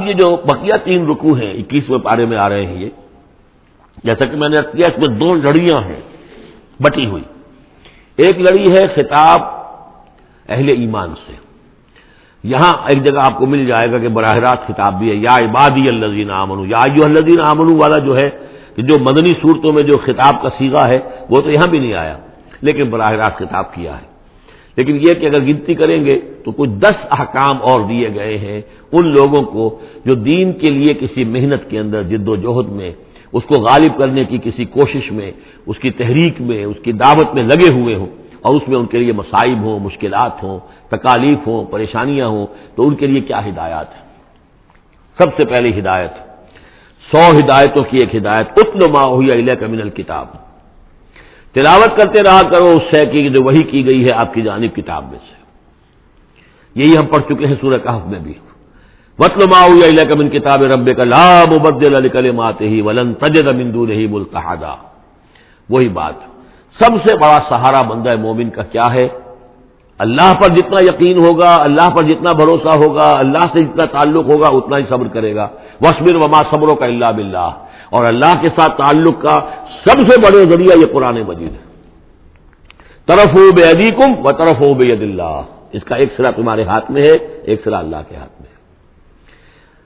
اب یہ جو بقیہ تین رکو ہیں، اکیسویں پارے میں آ رہے ہیں یہ، جیسا کہ میں نے کیا، اس میں دو لڑیاں ہیں، بٹی ہوئی۔ ایک لڑی ہے خطاب اہل ایمان سے۔ یہاں ایک جگہ آپ کو مل جائے گا کہ براہ راست خطاب بھی ہے، یا عبادی الزین امن یا الدین امن والا جو ہے، کہ جو مدنی صورتوں میں جو خطاب کا سیگا ہے، وہ تو یہاں بھی نہیں آیا، لیکن براہ راست خطاب کیا ہے۔ لیکن یہ کہ اگر گنتی کریں گے تو کچھ دس احکام اور دیے گئے ہیں ان لوگوں کو جو دین کے لیے کسی محنت کے اندر جد و جہد میں، اس کو غالب کرنے کی کسی کوشش میں، اس کی تحریک میں، اس کی دعوت میں لگے ہوئے ہوں اور اس میں ان کے لیے مصائب ہوں، مشکلات ہوں، تکالیف ہوں، پریشانیاں ہوں، تو ان کے لیے کیا ہدایات ہے سب سے پہلی ہدایت، سو ہدایتوں کی ایک ہدایت اتن ما ہوئی کمن الکتاب۔ تلاوت کرتے رہا کرو، اس شے کی جو وہی کی گئی ہے آپ کی جانب کتاب میں سے۔ یہی ہم پڑھ چکے ہیں سورہ کہف میں بھی۔ وطل ما کمن کتاب رب کا لام مبدل علی کلم آتے ہی ولن تجد مندو نہیں ملتحدہ وہی بات۔ سب سے بڑا سہارا بندہ مومن کا کیا ہے؟ اللہ پر جتنا یقین ہوگا، اللہ پر جتنا بھروسہ ہوگا، اللہ سے جتنا تعلق ہوگا، اتنا ہی صبر کرے گا۔ وسبر وما صبروں کا اللہ بلّہ اور اللہ کے ساتھ تعلق کا سب سے بڑے ذریعہ یہ قرآن مجید ہے۔ طرف ہو بے ادیکم و طرف ہو بے اللہ۔ اس کا ایک سرا تمہارے ہاتھ میں ہے، ایک سرا اللہ کے ہاتھ میں ہے۔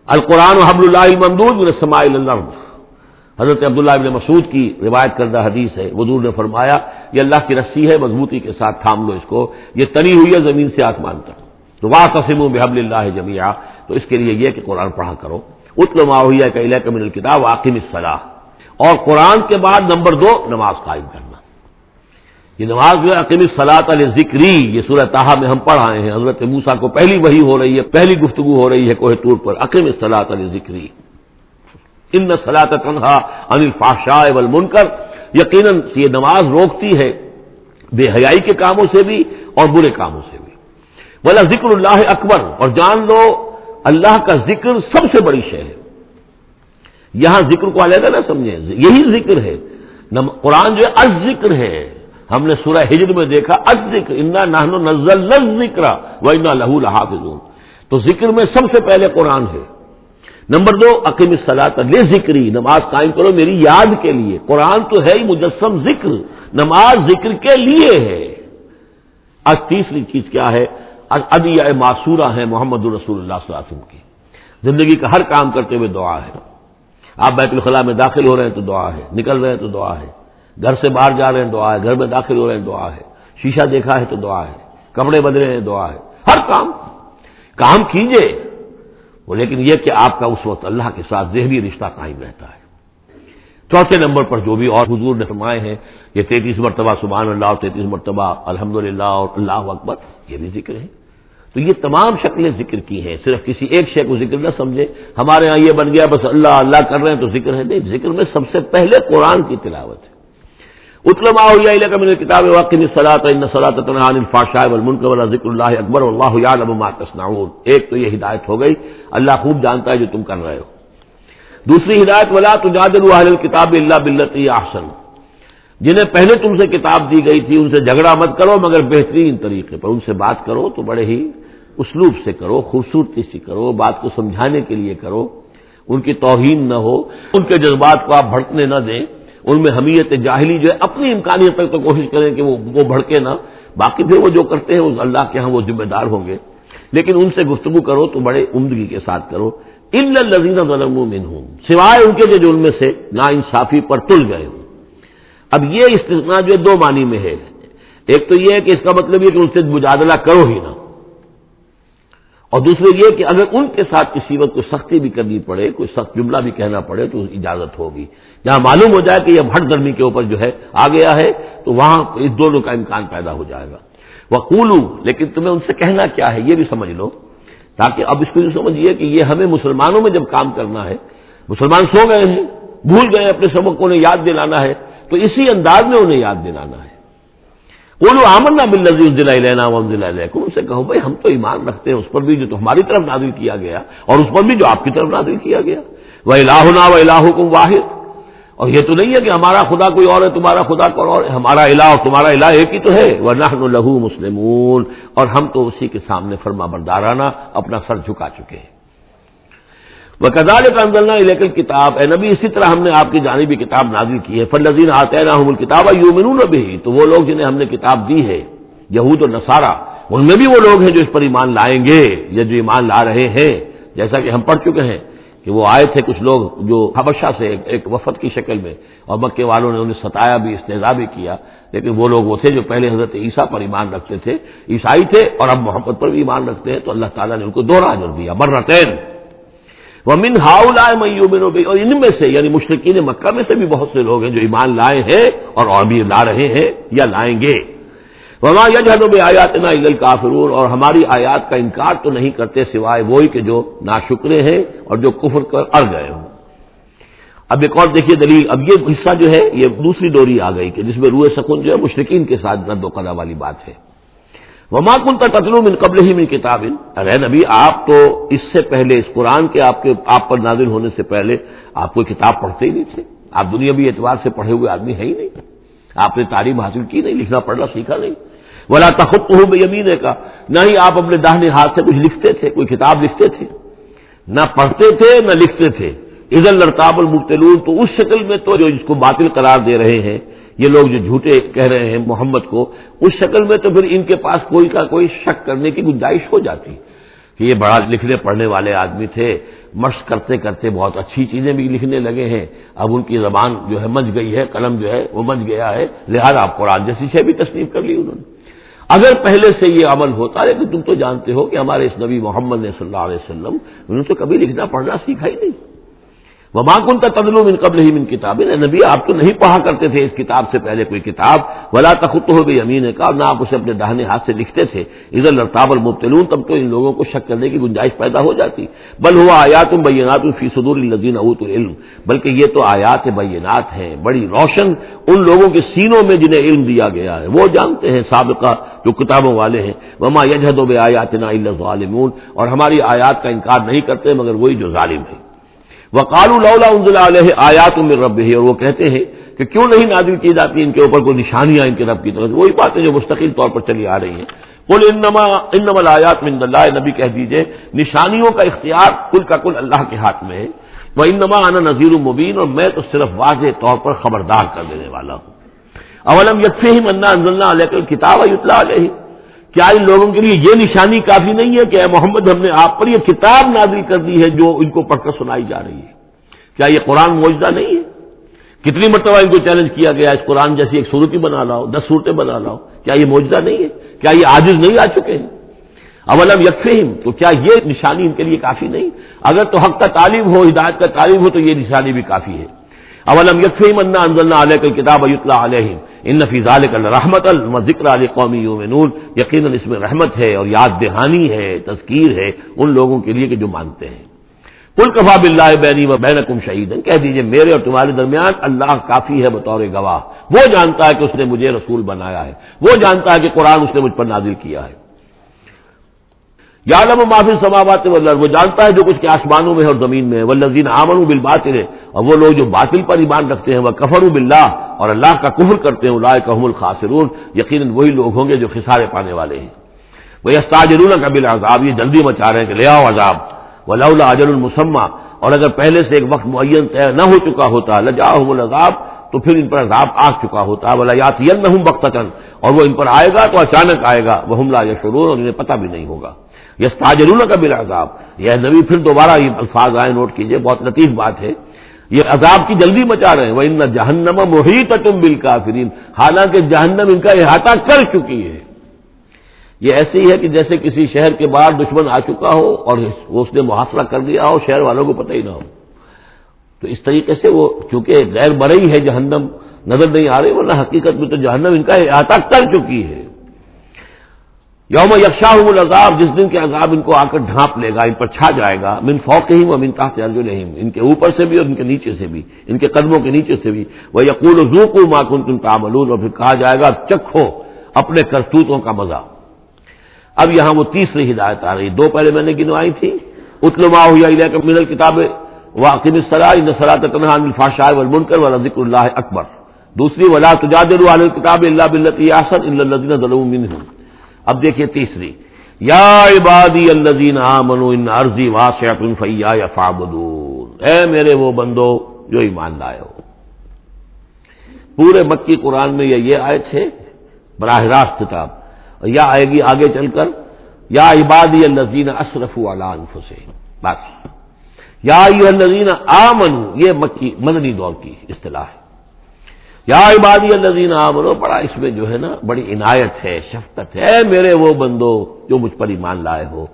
القرآن حب اللہ مندور سماعل حضرت عبداللہ ابن مسعود کی روایت کردہ حدیث ہے۔ حضور نے فرمایا، یہ اللہ کی رسی ہے، مضبوطی کے ساتھ تھام لو اس کو۔ یہ تنی ہوئی ہے زمین سے آسمان تک۔ تو واہ قسم و بحب اللہ جمیا تو اس کے لیے یہ کہ قرآن پڑھا کرو۔ اتل معاویہ کا علیہ کمن الکتاب واقم صلاح اور قرآن کے بعد نمبر دو، نماز قائم کرنا. یہ نماز جو ہے عقیم صلاح علیہ ذکری یہ سورہ تاہا میں ہم پڑھ آئے ہیں۔ حضرت موسا کو پہلی وہی ہو رہی ہے، پہلی گفتگو ہو رہی ہے کوہ ٹور پر۔ عقیم صلاح علیہ ذکری ان سلاط تنہا انل فاشا اول منکر یقیناً یہ نماز روکتی ہے بے حیائی کے کاموں سے بھی اور برے کاموں سے بھی۔ بولا ذکر اللہ اکبر۔ اور جان لو اللہ کا ذکر سب سے بڑی شے ہے۔ یہاں ذکر کو علیحدہ نہ سمجھیں۔ یہی ذکر ہے۔ قرآن جو ہے از ذکر ہے۔ ہم نے سورہ ہجر میں دیکھا از ذکر انا نہن نزل ذکر و انا لہو لحافظ تو ذکر میں سب سے پہلے قرآن ہے۔ نمبر دو عقیم صلاح لے ذکری نماز قائم کرو میری یاد کے لیے۔ قرآن تو ہے ہی مجسم ذکر۔ نماز ذکر کے لیے ہے۔ آج تیسری چیز کیا ہے؟ ابھی معصورہ ہے محمد الرسول اللہ صلی اللہ علیہ وسلم کی۔ زندگی کا ہر کام کرتے ہوئے دعا ہے۔ آپ بیت الخلاء میں داخل ہو رہے ہیں تو دعا ہے۔ نکل رہے ہیں تو دعا ہے۔ گھر سے باہر جا رہے ہیں دعا ہے۔ گھر میں داخل ہو رہے ہیں دعا ہے۔ شیشہ دیکھا ہے تو دعا ہے۔ کپڑے بدلے ہیں دعا ہے۔ ہر کام۔ کام کیجیے وہ لیکن یہ کہ آپ کا اس وقت اللہ کے ساتھ ذہنی رشتہ قائم رہتا ہے۔ چوتھے نمبر پر جو بھی اور حضور نے فرمائے ہیں، یہ تینتیس مرتبہ سبحان اللہ اور تینتیس مرتبہ الحمد اور اللہ اکبر۔ یہ بھی ذکر ہے۔ تو یہ تمام شکلیں ذکر کی ہیں، صرف کسی ایک شے کو ذکر نہ سمجھے۔ ہمارے یہاں یہ بن گیا، بس اللہ اللہ کر رہے ہیں تو ذکر ہے۔ نہیں، ذکر میں سب سے پہلے قرآن کی تلاوت ہے۔ اتلما ہو میں کتاب واقع صلاح صلاح الفاشا المنک والا ذکر اللہ اکبر اللہ ما تصنعون۔ ایک تو یہ ہدایت ہو گئی، اللہ خوب جانتا ہے جو تم کر رہے ہو۔ دوسری ہدایت، ولا تجادل اہل کتاب اللہ بلتی احسن۔ جنہیں پہلے تم سے کتاب دی گئی تھی، ان سے جھگڑا مت کرو، مگر بہترین طریقے پر ان سے بات کرو، تو بڑے ہی اسلوب سے کرو، خوبصورتی سے کرو، بات کو سمجھانے کے لیے کرو، ان کی توہین نہ ہو، ان کے جذبات کو آپ بھڑکنے نہ دیں، ان میں حمیت جاہلی جو ہے، اپنی امکانیت تک تو کوشش کریں کہ وہ وہ بھڑکے نہ۔ باقی پھر وہ جو کرتے ہیں اللہ کے ہاں وہ ذمہ دار ہوں گے۔ لیکن ان سے گفتگو کرو، تو بڑے عمدگی کے ساتھ کرو۔ ان لذیذ ظلم ہوں سوائے ان کے جو جرم سے نا انصافی پر تل گئے ہوں۔ اب یہ استثناء جو دو معنی میں ہے۔ ایک تو یہ ہے کہ اس کا مطلب یہ کہ ان سے مجادلہ کرو ہی نہ۔ اور دوسرے یہ کہ اگر ان کے ساتھ کسی وقت کوئی سختی بھی کرنی پڑے، کوئی سخت جملہ بھی کہنا پڑے تو اجازت ہوگی۔ جہاں معلوم ہو جائے کہ یہ ہٹ گرمی کے اوپر جو ہے آ گیا ہے تو وہاں اس دونوں کا امکان پیدا ہو جائے گا۔ وہ لیکن تمہیں ان سے کہنا کیا ہے یہ بھی سمجھ لو۔ تاکہ اب اس کو یہ سمجھیے کہ یہ ہمیں مسلمانوں میں جب کام کرنا ہے، مسلمان سو گئے ہیں، بھول گئے اپنے سبق کو انہیں یاد دلانا ہے۔ تو اسی انداز میں انہیں یاد دلانا ہے۔ وہ لوگ آمن نہ بل لذیذ دلائی لینا وہ ان سے کہو بھائی ہم تو ایمان رکھتے ہیں، اس پر بھی جو تو ہماری طرف نازل کیا گیا اور اس پر بھی جو آپ کی طرف نازل کیا گیا۔ وہ الہ وہ الہ کو واحد۔ اور یہ تو نہیں ہے کہ ہمارا خدا کوئی اور ہے، تمہارا خدا کوئی اور ہے۔ ہمارا الہ اور تمہارا الہ ایک ہی تو ہے۔ وہ نہ لہو مسلمون۔ اور ہم تو اسی کے سامنے فرما بردارانہ اپنا سر جھکا چکے ہیں۔ وہ کزال کا لیکن کتاب اے نبی، اسی طرح ہم نے آپ کی جانبی کتاب نازل کی ہے۔ فلزین آتے نا کتاب یومنون بھی تو وہ لوگ جنہیں ہم نے کتاب دی ہے، یہود و نصارہ، ان میں بھی وہ لوگ ہیں جو اس پر ایمان لائیں گے، یا جو ایمان لا رہے ہیں۔ جیسا کہ ہم پڑھ چکے ہیں کہ وہ آئے تھے کچھ لوگ جو حبشہ سے ایک وفد کی شکل میں، اور مکے والوں نے انہیں ستایا بھی استضاء بھی کیا۔ لیکن وہ لوگ وہ تھے جو پہلے حضرت عیسیٰ پر ایمان رکھتے تھے۔ عیسائی تھے اور اب محمد پر بھی ایمان رکھتے ہیں۔ تو اللہ تعالیٰ نے ان کو دوہرا اجر دیا۔ برتین وہ من ہاؤ لائے میوبن اور ان میں سے یعنی مشرقین مکہ میں سے بھی بہت سے لوگ ہیں جو ایمان لائے ہیں اور ابھی لا رہے ہیں یا لائیں گے۔ وما یجہدوں میں آیات نا کافرون اور ہماری آیات کا انکار تو نہیں کرتے سوائے وہی کہ جو ناشکرے ہیں اور جو کفر کر اڑ گئے ہوں۔ اب ایک اور دیکھیے دلیل، اب یہ حصہ جو ہے، یہ دوسری ڈوری آ گئی کہ جس میں روئے سکون جو ہے مشرقین کے ساتھ رد و قدا والی بات ہے۔ وما کن تک قتل من قبل ہی من کتاب ارے نبی، آپ تو اس سے پہلے، اس قرآن کے آپ کے، آپ پر نازل ہونے سے پہلے آپ کوئی کتاب پڑھتے ہی نہیں تھے۔ آپ دنیا بھی اعتبار سے پڑھے ہوئے آدمی ہے ہی نہیں۔ آپ نے تعلیم حاصل کی نہیں، لکھنا، پڑھنا، سیکھا نہیں۔ ولا تخت ہوں بے یمین کا نہ ہی آپ اپنے داہنے ہاتھ سے کچھ لکھتے تھے، کوئی کتاب لکھتے تھے۔ نہ پڑھتے تھے، نہ لکھتے تھے۔ عزل لڑتاب المبتلون، تو اس شکل میں تو جو اس کو باطل قرار دے رہے ہیں یہ لوگ جو جھوٹے کہہ رہے ہیں محمد کو، اس شکل میں تو پھر ان کے پاس کوئی کا کوئی شک کرنے کی گنجائش ہو جاتی۔ کہ یہ بڑا لکھنے پڑھنے والے آدمی تھے مشق کرتے کرتے بہت اچھی چیزیں بھی لکھنے لگے ہیں۔ اب ان کی زبان جو ہے مچ گئی ہے، قلم جو ہے وہ مچ گیا ہے۔ لہذا آپ قرآن جیسی شے بھی تسلیم کر لی انہوں نے۔ اگر پہلے سے یہ عمل ہوتا، لیکن تم تو جانتے ہو کہ ہمارے اس نبی محمد نے صلی اللہ علیہ وسلم، انہوں نے تو کبھی لکھنا پڑھنا سیکھا ہی نہیں۔ وہ کن کا تدلو من قبل ہی من کتاب نبی، آپ تو نہیں پڑھا کرتے تھے اس کتاب سے پہلے کوئی کتاب۔ ولا تخت ہو گئی امین کا نہ آپ اسے اپنے دہنے ہاتھ سے لکھتے تھے۔ ادھر لڑتاب المبتلون۔ تب تو ان لوگوں کو شک کرنے کی گنجائش پیدا ہو جاتی۔ بل ہوا آیات بینات فی صدور الدین ابوت العلم۔ بلکہ یہ تو آیات بینات ہیں۔ بڑی روشن ان لوگوں کے سینوں میں جنہیں علم دیا گیا ہے۔ وہ جانتے ہیں سابقہ جو کتابوں والے ہیں۔ وما یجہد و بے آیات نا ظالمون اور ہماری آیات کا انکار نہیں کرتے مگر وہی جو ظالم ہے وقال اللہ علیہ آیات میں رب ہے اور وہ کہتے ہیں کہ کیوں نہیں نازل کی جاتی ان کے اوپر کوئی نشانیاں ان کے رب کی طرف وہی باتیں جو مستقل طور پر چلی آ رہی ہیں۔ کل انما انما آیات من اللہ، نبی کہہ دیجیے، نشانیوں کا اختیار کل کا کل اللہ کے ہاتھ میں ہے۔ وہ انما آنا نذیر المبین اور میں تو صرف واضح طور پر خبردار کر دینے والا ہوں۔ اولم یکفی ہی منا انزلنا علیہ کتاب اطلاع علیہ کیا ان لوگوں کے لیے یہ نشانی کافی نہیں ہے کہ اے محمد ہم نے آپ پر یہ کتاب نازل کر دی ہے جو ان کو پڑھ کر سنائی جا رہی ہے؟ کیا یہ قرآن موجودہ نہیں ہے؟ کتنی مرتبہ ان کو چیلنج کیا گیا اس قرآن جیسی ایک صورت بنا لاؤ، دس صورتیں بنا لاؤ، کیا یہ موجودہ نہیں ہے؟ کیا یہ عاجز نہیں آ چکے ہیں؟ اولم یکفیم تو کیا یہ نشانی ان کے لیے کافی نہیں؟ اگر تو حق کا تعلیم ہو، ہدایت کا تعلیم ہو، تو یہ نشانی بھی کافی ہے۔ اولم یکفیم انا انزلنا علیہ کتاب علیہ ان نفیز رحمت الم ذکر علی قومی یومنون یقیناً اس میں رحمت ہے اور یاد دہانی ہے، تذکیر ہے ان لوگوں کے لیے کہ جو مانتے ہیں۔ کل کفا بلّہ بینی و بین کم شہید کہہ دیجیے میرے اور تمہارے درمیان اللہ کافی ہے بطور گواہ۔ وہ جانتا ہے کہ اس نے مجھے رسول بنایا ہے۔ وہ جانتا ہے کہ قرآن اس نے مجھ پر نازل کیا ہے۔ یادم و معافی سماوات وہ جانتا ہے جو کچھ کے آسمانوں میں اور زمین میں وہ لذین آمن بل باطل اور وہ لوگ جو باطل پر ایمان رکھتے ہیں وہ کفر بلّہ اور اللہ کا کفر کرتے ہیں اللہ کحم الخاصرون یقیناً وہی لوگ ہوں گے جو خسارے پانے والے ہیں۔ وہ استاجرون کا عذاب یہ جلدی مچا رہے ہیں کہ لے آؤ عذاب۔ و لولا اجل المسمہ اور اگر پہلے سے ایک وقت معین طے نہ ہو چکا ہوتا لجا العذاب، تو پھر ان پر عذاب آ چکا ہوتا۔ بلا یات نہ ہوں اور وہ ان پر آئے گا تو اچانک آئے گا۔ وہ حملہ یا شرور اور انہیں پتہ بھی نہیں ہوگا۔ یس تاجرون کا بلا عذاب یہ نبی پھر دوبارہ یہ الفاظ آئے، نوٹ کیجیے، بہت لطیف بات ہے۔ یہ عذاب کی جلدی مچا رہے ہیں۔ وہ ان جہنم محیط تم بل کافرین حالانکہ جہنم ان کا احاطہ کر چکی ہے۔ یہ ایسے ہی ہے کہ جیسے کسی شہر کے باہر دشمن آ چکا ہو اور اس نے محاصرہ کر دیا ہو، شہر والوں کو پتہ ہی نہ ہو۔ تو اس طریقے سے وہ چونکہ غیر برئی ہے، جہنم نظر نہیں آ رہی، ورنہ حقیقت میں تو جہنم ان کا احاطہ کر چکی ہے۔ یوم یکشا العذاب، جس دن کے عذاب ان کو آ کر ڈھانپ لے گا، ان پر چھا جائے گا، من فوق ہی وہ منتا نہیں ان کے اوپر سے بھی اور ان کے نیچے سے بھی، ان کے قدموں کے نیچے سے بھی۔ وہ یقول زو کو ماکن تم تعملون، اور پھر کہا جائے گا، چکھو اپنے کرتوتوں کا مزہ۔ اب یہاں وہ تیسری ہدایت آ رہی، دو پہلے میں نے گنوائی تھی۔ اتلما ہوئی من کتاب واقم ان تنہا الفاشا والمنکر والا ذکر اللہ اکبر۔ دوسری، ولا تجاد کتاب اللہ بلتی آسن اللہ اب دیکھیے تیسری، یا عبادی الزین آمنو ان عرضی واسعت فیا یا فابدون اے میرے وہ بندو جو ایمان لائے ہو۔ پورے مکی قرآن میں یہ آئے تھے براہ راست کتاب۔ یا آئے گی آگے چل کر، یا عبادی الزین اشرف سے بس۔ یا الزین آمن یہ مکی، مدنی دور کی اصطلاح ہے۔ یا عبادی الزین آمنو بڑا اس میں جو ہے نا، بڑی عنایت ہے، شفقت ہے میرے وہ بندو جو مجھ پر ایمان لائے ہو۔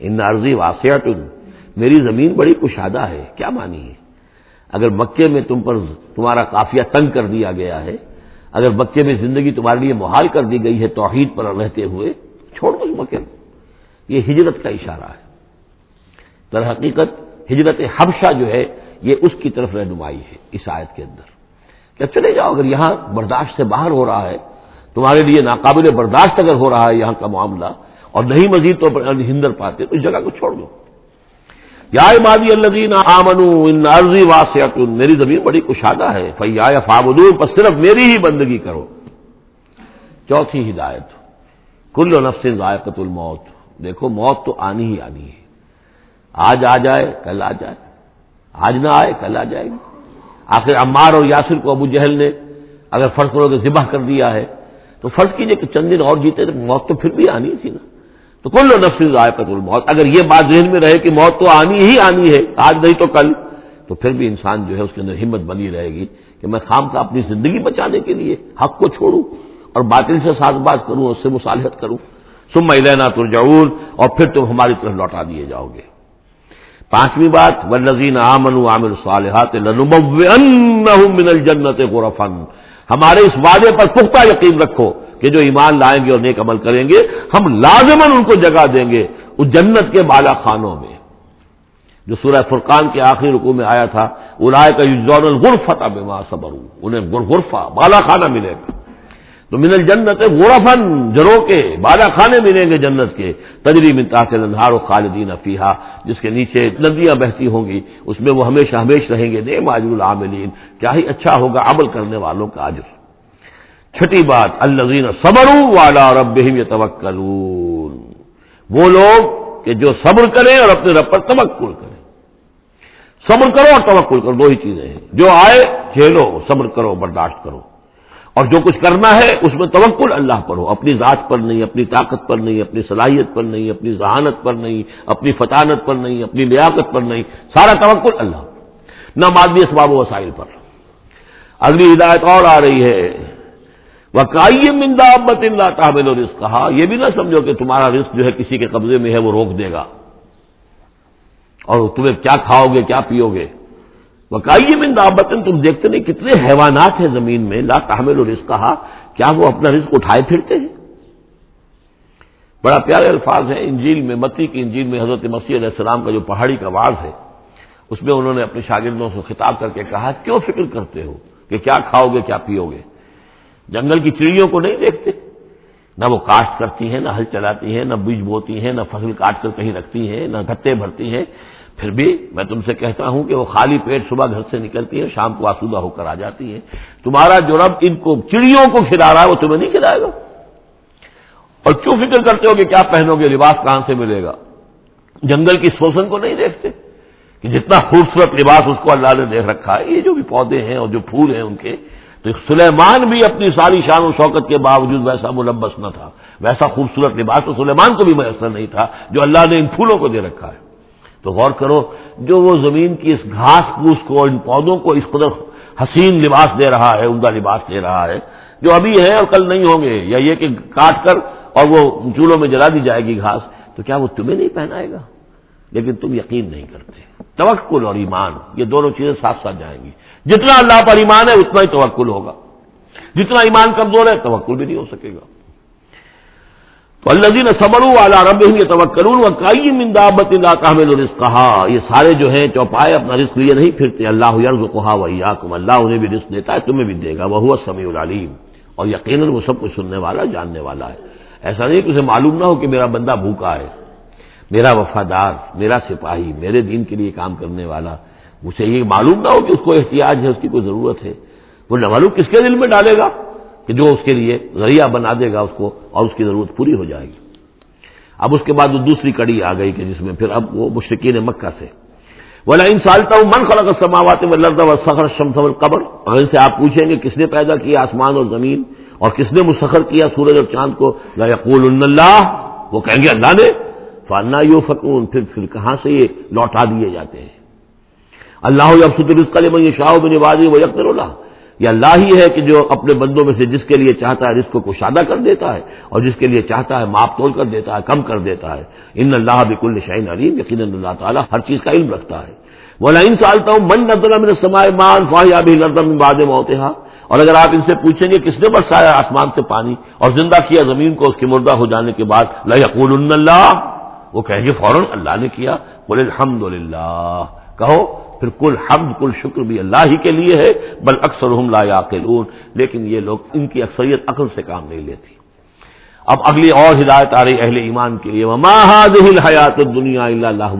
ان عرضی واسعت، میری زمین بڑی کشادہ ہے، کیا مانی ہے؟ اگر مکے میں تم پر تمہارا کافیہ تنگ کر دیا گیا ہے، اگر مکے میں زندگی تمہارے لیے محال کر دی گئی ہے توحید پر رہتے ہوئے، چھوڑ دو مکے کو۔ یہ ہجرت کا اشارہ ہے۔ در حقیقت، ہجرت حبشہ جو ہے، یہ اس کی طرف رہنمائی ہے، اس آیت کے اندر۔ کیا چلے جاؤ، اگر یہاں برداشت سے باہر ہو رہا ہے، تمہارے لیے ناقابل برداشت اگر ہو رہا ہے یہاں کا معاملہ، اور نہیں مزید تو یعنی ہندر پاتے، تو اس جگہ کو چھوڑ دو۔ یا مادی الدین آمن ان عرضی واسعت میری زمین بڑی کشادہ ہے، فیا فابدون پر صرف میری ہی بندگی کرو۔ چوتھی ہدایت، کل نفس ذائقت الموت۔ دیکھو، موت تو آنی ہی آنی ہے۔ آج آ جائے، کل آ جائے۔ آج نہ آئے، کل آ جائے گی۔ آخر عمار اور یاسر کو ابو جہل نے اگر فرض کرو کہ ذبح کر دیا ہے، تو فرض کیجیے کہ چند دن اور جیتے تو موت تو پھر بھی آنی تھی نا۔ تو کل نفس ذائقت الموت۔ اگر یہ بات ذہن میں رہے کہ موت تو آنی ہی آنی ہے، آج نہیں تو کل۔ تو پھر بھی انسان جو ہے اس کے اندر ہمت بنی رہے گی کہ میں خام کا اپنی زندگی بچانے کے لیے حق کو چھوڑوں اور باطل سے ساز باز کروں اس سے مصالحت کروں۔ سم لینا ترجعون اور پھر تم ہماری طرف لوٹا دیے جاؤ گے۔ پانچویں بات ولزین آمن عامر صالحات من الجنت غرفن ہمارے اس وعدے پر پختہ یقین رکھو کہ جو ایمان لائیں گے اور نیک عمل کریں گے، ہم لازمن ان کو جگہ دیں گے اس جنت کے بالا خانوں میں۔ جو سورہ فرقان کے آخری رکو میں آیا تھا الائے کا یوزون الغرفت اب صبر انہیں غرفہ، بالا خانہ ملے گا۔ تو من الجنت غرفن جرو کے، بالا خانے ملیں گے جنت کے۔ تجری من تاخیر انہار و خالدین افیحا جس کے نیچے ندیاں بہتی ہوں گی، اس میں وہ ہمیشہ ہمیش رہیں گے۔ نئے ماجر العاملین، کیا ہی اچھا ہوگا عمل کرنے والوں کا عجر چھٹی بات الزین صبر والا رب یہ وہ لوگ کہ جو صبر کریں اور اپنے رب پر توکل کریں۔ صبر کرو اور توکل کرو، دو ہی چیزیں ہیں۔ جو آئے جھیلو صبر کرو، برداشت کرو۔ اور جو کچھ کرنا ہے اس میں توکل اللہ پر ہو، اپنی ذات پر نہیں، اپنی طاقت پر نہیں، اپنی صلاحیت پر نہیں، اپنی ذہانت پر نہیں، اپنی فطانت پر نہیں، اپنی لیاقت پر نہیں، سارا توکل اللہ نہ مادی اسباب و وسائل پر۔ اگلی ہدایت اور آ رہی ہے۔ وکائی مندا ابت اللہ تعبل اور رسک کہا یہ بھی نہ سمجھو کہ تمہارا رزق جو ہے کسی کے قبضے میں ہے، وہ روک دے گا۔ اور تمہیں کیا کھاؤ گے، کیا پیو گے؟ وکائی من دابتن، تم دیکھتے نہیں کتنے حیوانات ہیں زمین میں، لا تحمل اور کہا کیا وہ اپنا رزق اٹھائے پھرتے ہیں؟ بڑا پیارے الفاظ ہے انجیل میں، متی کی انجیل میں حضرت مسیح علیہ السلام کا جو پہاڑی کا واز ہے، اس میں انہوں نے اپنے شاگردوں سے خطاب کر کے کہا، کیوں فکر کرتے ہو کہ کیا کھاؤ گے، کیا پیو گے؟ جنگل کی چڑیوں کو نہیں دیکھتے؟ نہ وہ کاشت کرتی ہیں، نہ ہل چلاتی ہیں، نہ بیج بوتی ہیں، نہ فصل کاٹ کر کہیں رکھتی ہیں، نہ گتے بھرتی ہیں۔ پھر بھی میں تم سے کہتا ہوں کہ وہ خالی پیٹ صبح گھر سے نکلتی ہے شام کو آسودہ ہو کر آ جاتی ہے تمہارا جو رب ان کو چڑیوں کو کھلا رہا ہے، وہ تمہیں نہیں کھلائے گا۔ اور کیوں فکر کرتے ہو کہ کیا پہنو گے؟ لباس کہاں سے ملے گا؟ جنگل کی سوسن کو نہیں دیکھتے؟ کہ جتنا خوبصورت لباس اس کو اللہ نے دیکھ رکھا ہے، یہ جو بھی پودے ہیں اور جو پھول ہیں ان کے، تو سلیمان بھی اپنی ساری شان و شوکت کے باوجود ویسا ملبس نہ تھا۔ ویسا خوبصورت لباس تو سلیمان کو بھی میسر نہیں تھا، جو اللہ نے ان پھولوں کو دے رکھا ہے۔ تو غور کرو، جو وہ زمین کی اس گھاس پھوس کو ان پودوں کو اس قدر حسین لباس دے رہا ہے، عمدہ لباس دے رہا ہے، جو ابھی ہے اور کل نہیں ہوں گے، یا یہ کہ کاٹ کر اور وہ چولہوں میں جلا دی جائے گی گھاس، تو کیا وہ تمہیں نہیں پہنائے گا؟ لیکن تم یقین نہیں کرتے۔ توکل اور ایمان، یہ دونوں چیزیں ساتھ ساتھ جائیں گی۔ جتنا اللہ پر ایمان ہے، اتنا ہی توکل ہوگا۔ جتنا ایمان کمزور ہے، توکل بھی نہیں ہو سکے گا۔ تو اللہ صبر والا رب یہ توکل و کئی مندابت اللہ کامل رسق کہا یہ سارے جو ہیں چوپائے اپنا رزق لیے نہیں پھرتے. اللہ یرز کہا اللہ انہیں بھی رزق دیتا ہے، تمہیں بھی دے گا. وہ ہوا سمیع العلیم. اور یقیناً وہ سب کچھ سننے والا، جاننے والا ہے. ایسا نہیں کہ اسے معلوم نہ ہو کہ میرا بندہ بھوکا ہے، میرا وفادار، میرا سپاہی، میرے دین کے لیے کام کرنے والا. اسے یہ معلوم نہ ہو کہ اس کو احتیاط ہے، اس کی کوئی ضرورت ہے. وہ نہ معلوم کس کے دل میں ڈالے گا؟ کہ جو اس کے لیے ذریعہ بنا دے گا اس کو اور اس کی ضرورت پوری ہو جائے گی۔ اب اس کے بعد وہ دوسری کڑی آ گئی کہ جس میں پھر اب وہ مشرقین مکہ سے۔ بولا ان سالتا ہوں من خلا سماوات میں لردا و سخر شمس قبر اور ان سے آپ پوچھیں گے کس نے پیدا کیا آسمان اور زمین، اور کس نے مسخر کیا سورج اور چاند کو؟ یقول اللہ وہ کہیں گے اللہ نے۔ فانا یو فکون پھر پھر کہاں سے یہ لوٹا دیے جاتے ہیں؟ اللہ میں شاہ بن بازی وہ یکر اللہ یہ اللہ ہی ہے کہ جو اپنے بندوں میں سے جس کے لیے چاہتا ہے رزق کو کشادہ کر دیتا ہے اور جس کے لیے چاہتا ہے ماپ تول کر دیتا ہے، کم کر دیتا ہے۔ ان اللہ بکل شعین علیم یقین اللہ تعالیٰ ہر چیز کا علم رکھتا ہے۔ وہ لائن سالتا ہوں من نظر میں سمائے مان فاہیا بھی نردم باد موتحا اور اگر آپ ان سے پوچھیں گے کس نے برسایا آسمان سے پانی اور زندہ کیا زمین کو اس کی مردہ ہو جانے کے بعد لقول اللہ وہ کہیں گے فوراً اللہ نے کیا۔ بولے الحمد للہ کہو پھر کل حمد، کل شکر بھی اللہ ہی کے لیے ہے، بل اکثر ہم لا یاقلون۔ لیکن یہ لوگ ان کی اکثریت عقل سے کام نہیں لیتی اب اگلی اور ہدایت آ رہی اہل ایمان کے لیے حیات دنیا اللہ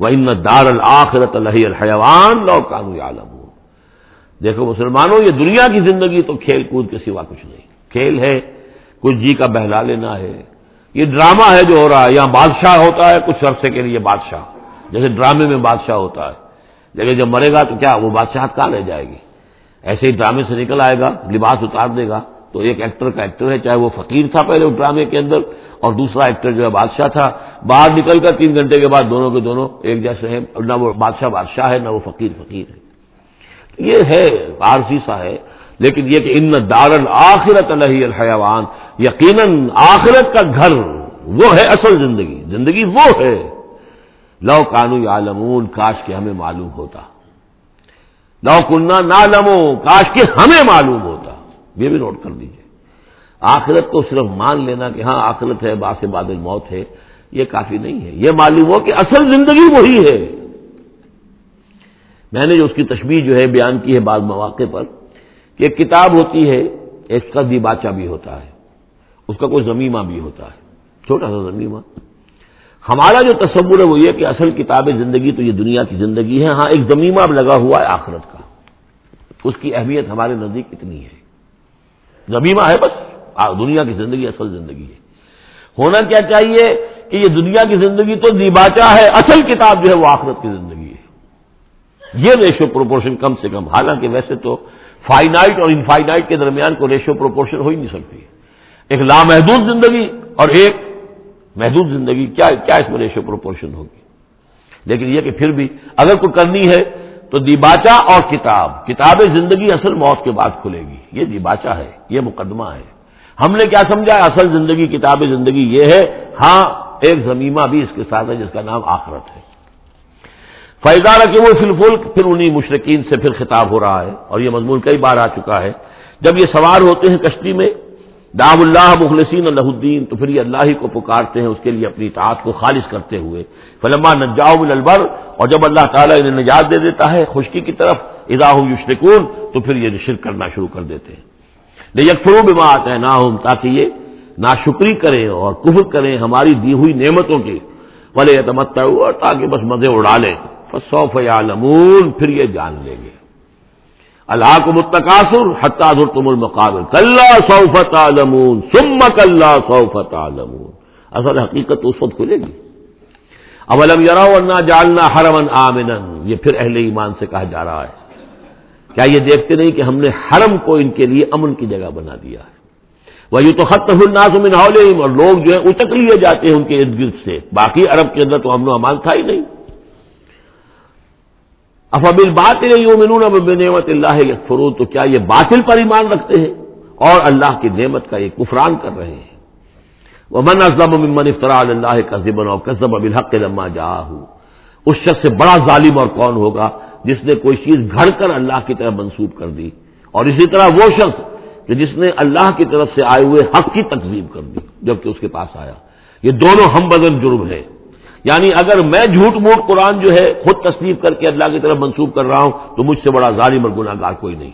و ان دار الآخرت اللہ الحیوان لو کانو عالم دیکھو مسلمانوں، یہ دنیا کی زندگی تو کھیل کود کے سوا کچھ نہیں۔ کھیل ہے، کچھ جی کا بہلا لینا ہے۔ یہ ڈرامہ ہے جو ہو رہا ہے یہاں بادشاہ ہوتا ہے کچھ عرصے کے لیے بادشاہ۔ جیسے ڈرامے میں بادشاہ ہوتا ہے۔ لیکن جب مرے گا تو کیا وہ بادشاہ کہاں رہ جائے گی؟ ایسے ہی ڈرامے سے نکل آئے گا، لباس اتار دے گا، تو ایک ایکٹر کا ایکٹر ہے، چاہے وہ فقیر تھا پہلے اس ڈرامے کے اندر، اور دوسرا ایکٹر جو ہے بادشاہ تھا۔ باہر نکل کر تین گھنٹے کے بعد دونوں کے دونوں ایک جیسے ہیں، نہ وہ بادشاہ بادشاہ ہے، نہ وہ فقیر فقیر ہے۔ یہ ہے عارضی سا ہے۔ لیکن یہ کہ ان دار آخرت اللہ الحیوان، یقیناً آخرت کا گھر وہ ہے اصل زندگی۔ زندگی وہ ہے۔ لو کانو عالمون کاش کے ہمیں معلوم ہوتا۔ لو کنہ نہ کاش کے ہمیں معلوم ہوتا۔ یہ بھی نوٹ کر دیجیے آخرت کو صرف مان لینا کہ ہاں آخرت ہے باس بادل موت ہے، یہ کافی نہیں ہے۔ یہ معلوم ہو کہ اصل زندگی وہی ہے۔ میں نے جو اس کی تشبیح جو ہے بیان کی ہے بعض مواقع پر، کہ ایک کتاب ہوتی ہے، اس کا دیباچہ بھی ہوتا ہے، اس کا کوئی زمیمہ بھی ہوتا ہے۔ چھوٹا سا زمیمہ۔ ہمارا جو تصور ہے وہ یہ کہ اصل کتاب زندگی تو یہ دنیا کی زندگی ہے۔ ہاں ایک زمینہ لگا ہوا ہے آخرت کا۔ اس کی اہمیت ہمارے نزدیک کتنی ہے۔ زمینہ ہے بس۔ دنیا کی زندگی اصل زندگی ہے۔ ہونا کیا چاہیے کہ یہ دنیا کی زندگی تو دیباچہ ہے۔ اصل کتاب جو ہے وہ آخرت کی زندگی ہے۔ یہ ریشو پروپورشن کم سے کم، حالانکہ ویسے تو فائنائٹ اور انفائنائٹ کے درمیان کو ریشو پروپورشن ہو ہی نہیں سکتی۔ ایک لامحدود زندگی اور ایک محدود زندگی کیا کیا اس میں ریشو پروپورشن ہوگی؟ لیکن یہ کہ پھر بھی اگر کوئی کرنی ہے تو دیباچا اور کتاب کتاب زندگی اصل موت کے بعد کھلے گی۔ یہ دیباچا ہے، یہ مقدمہ ہے۔ ہم نے کیا سمجھا؟ اصل زندگی، کتاب زندگی یہ ہے ہاں ایک زمیمہ بھی اس کے ساتھ ہے جس کا نام آخرت ہے۔ فیضا کہ وہ فلفل پھر انہیں مشرقین سے پھر خطاب ہو رہا ہے اور یہ مضمون کئی بار آ چکا ہے۔ جب یہ سوار ہوتے ہیں کشتی میں دام اللہ مخلصین اللہ الدین، تو پھر یہ اللہ ہی کو پکارتے ہیں، اس کے لیے اپنی اطاعت کو خالص کرتے ہوئے۔ فلما نجاؤ البر، اور جب اللہ تعالیٰ انہیں نجات دے دیتا ہے خشکی کی طرف ادا یشرکون، تو پھر یہ شرک کرنا شروع کر دیتے ہیں۔ یکفرو بھی آتے ہیں نہ تاکہ یہ ناشکری کریں اور کفر کریں ہماری دی ہوئی نعمتوں کی۔ بھلے تمتا ہوا تاکہ بس مزے اڑا لیں۔ بس سوف عالمون پھر یہ جان لیں گے۔ اللہ کو متقاصر حتہ تم المقابل کل سوفت عالمون سمت اللہ سوفت عالمون اصل حقیقت اس وقت کھلے گی. اولم یرا ورنہ جالنا حرمن آمن یہ پھر اہل ایمان سے کہا جا رہا ہے. کیا یہ دیکھتے نہیں کہ ہم نے حرم کو ان کے لیے امن کی جگہ بنا دیا ہے؟ وہ یہ تو ختم الناس من اور لوگ جو ہے اچک لیے جاتے ہیں ان کے ارد گرد سے. باقی عرب کے اندر تو ہم و امان تھا ہی نہیں. افبل باطل یومنون بنعمت اللہ یکفرون، تو کیا یہ باطل پر ایمان رکھتے ہیں؟ اور اللہ کی نعمت کا یہ کفران کر رہے ہیں۔ وہ من ممن افطرا اللہ کا ذبن اور قصب اب الحق لما جا اس شخص سے بڑا ظالم اور کون ہوگا جس نے کوئی چیز گھڑ کر اللہ کی طرف منسوخ کر دی؟ اور اسی طرح وہ شخص کہ جس نے اللہ کی طرف سے آئے ہوئے حق کی تقزیب کر دی جبکہ اس کے پاس آیا۔ یہ دونوں ہم بدل جرم ہیں۔ یعنی اگر میں جھوٹ موٹ قرآن جو ہے خود تصنیف کر کے اللہ کی طرف منسوخ کر رہا ہوں تو مجھ سے بڑا ظالم اور گناہ گار کوئی نہیں۔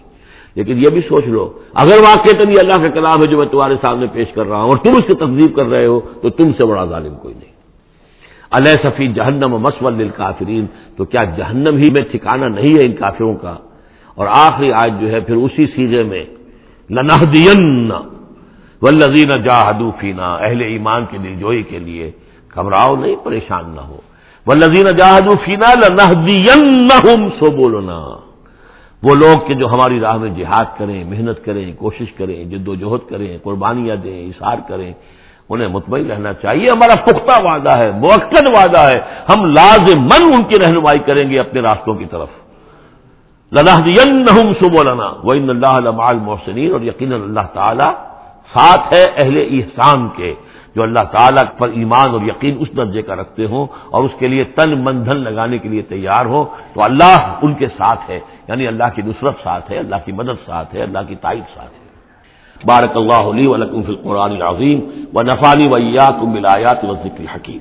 لیکن یہ بھی سوچ لو، اگر واقع یہ اللہ کا کلام ہے جو میں تمہارے سامنے پیش کر رہا ہوں اور تم اس کی تصدیق کر رہے ہو تو تم سے بڑا ظالم کوئی نہیں۔ علیہ صفی جہنم مسول کافرین تو کیا جہنم ہی میں ٹھکانا نہیں ہے ان کافروں کا؟ اور آخری آج جو ہے پھر اسی سیزے میں لنا و لذین جاہدو فینا، اہل ایمان کے دل جوئی کے لیے۔ گھبراؤ نہیں، پریشان نہ ہو۔ وہ لذین جاہدو فینا لنہدین سو بولنا وہ لوگ کہ جو ہماری راہ میں جہاد کریں، محنت کریں، کوشش کریں جد و جہد کریں، قربانیاں دیں اشار کریں، انہیں مطمئن رہنا چاہیے۔ ہمارا پختہ وعدہ ہے موقع وعدہ ہے۔ ہم لازمن ان کی رہنمائی کریں گے اپنے راستوں کی طرف۔ لنحدین سبولنا وہ ان اللہ محسنین اور یقین اللہ تعالی ساتھ ہے اہل احسان کے۔ جو اللہ تعالیٰ پر ایمان اور یقین اس درجے کا رکھتے ہوں اور اس کے لیے تن منھن لگانے کے لیے تیار ہو تو اللہ ان کے ساتھ ہے یعنی اللہ کی نصرت ساتھ ہے، اللہ کی مدد ساتھ ہے، اللہ کی تائید ساتھ ہے۔ بارک اللہ علی ولکم فی القرآن العظیم و نفانی ویا بلایات و ذکر حکیم